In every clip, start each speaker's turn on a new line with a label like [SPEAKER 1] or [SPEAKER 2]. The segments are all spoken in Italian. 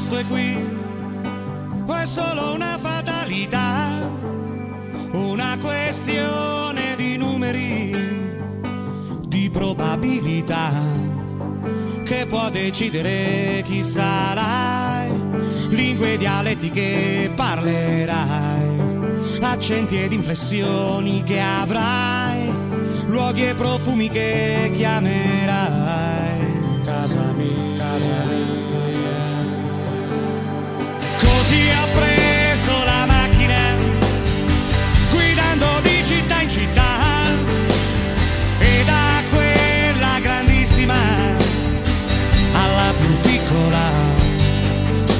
[SPEAKER 1] posto è qui, o è solo una fatalità, una questione di numeri, di probabilità, che può decidere chi sarai, lingue e dialetti che parlerai, accenti ed inflessioni che avrai, luoghi e profumi che chiamerai, casa mia, casa mia. Casa ci ha preso la macchina, guidando di città in città. E da quella grandissima alla più piccola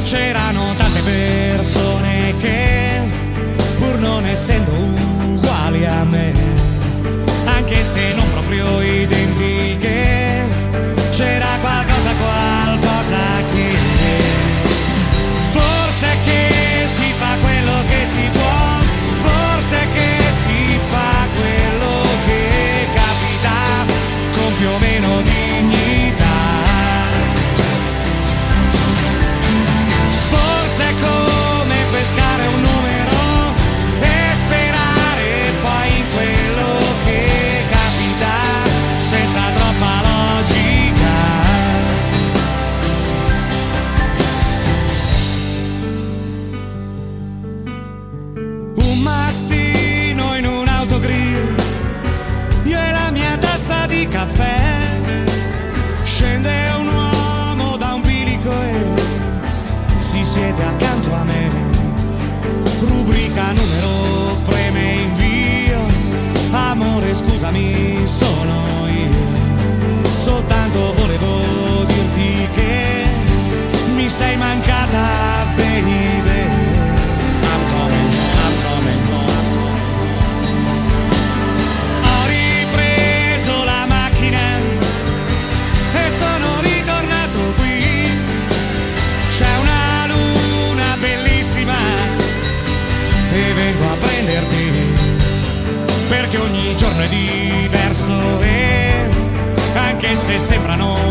[SPEAKER 1] c'erano tante persone che, pur non essendo uguali a me, anche se non proprio io. perché ogni giorno è diverso e anche se sembrano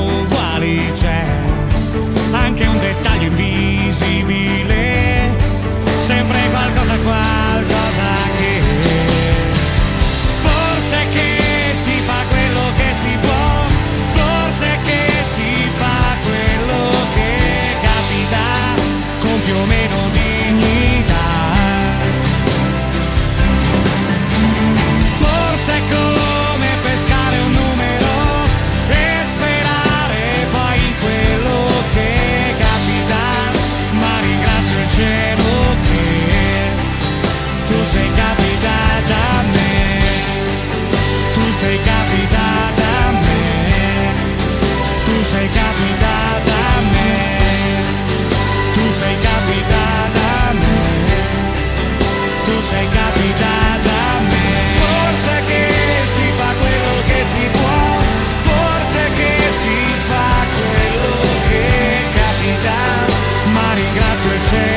[SPEAKER 1] chance.